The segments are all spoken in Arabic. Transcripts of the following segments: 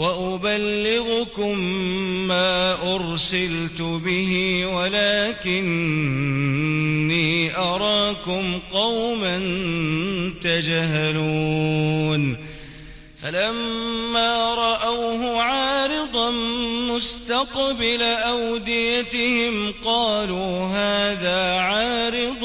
وأبلغكم ما أرسلت به ولكني أراكم قوما تجهلون. فلما رأوه عارضا مستقبل أوديتهم قالوا هذا عارض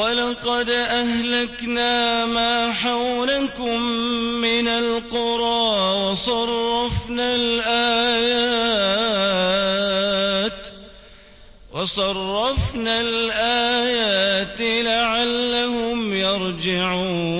ولقد أهلكنا ما حولكم من القرى وصرفنا الآيات وصرفنا الآيات لعلهم يرجعون.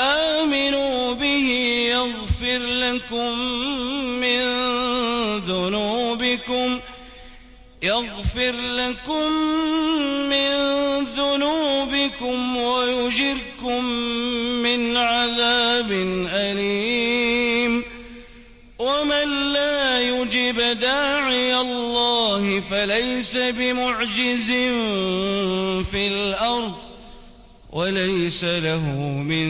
ذنوبكم يغفر لكم من ذنوبكم ويجركم من عذاب أليم. ومن لا يجب داعي الله فليس بمعجز في الأرض وليس له من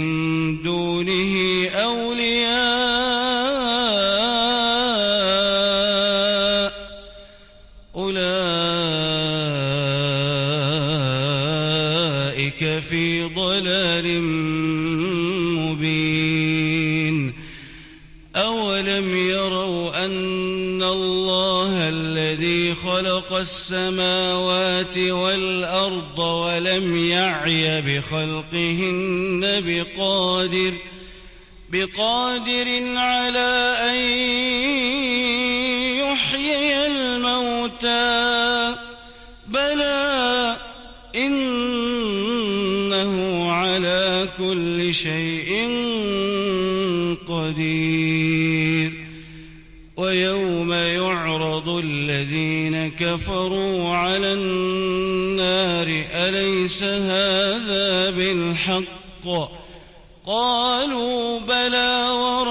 دونه أولياء. أولئك في ضلال مبين. أولم يروا أن الله الذي خلق السماوات والأرض ولم يعي بخلقهن بقادر بقادر على أن يحيي الموتى بلى كل شيء قدير. ويوم يعرض الذين كفروا على النار أليس هذا بالحق؟ قالوا بلى وربنا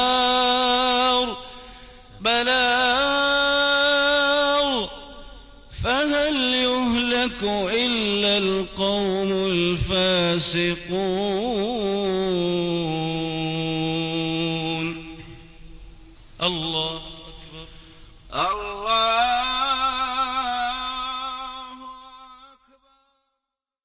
الفاسقون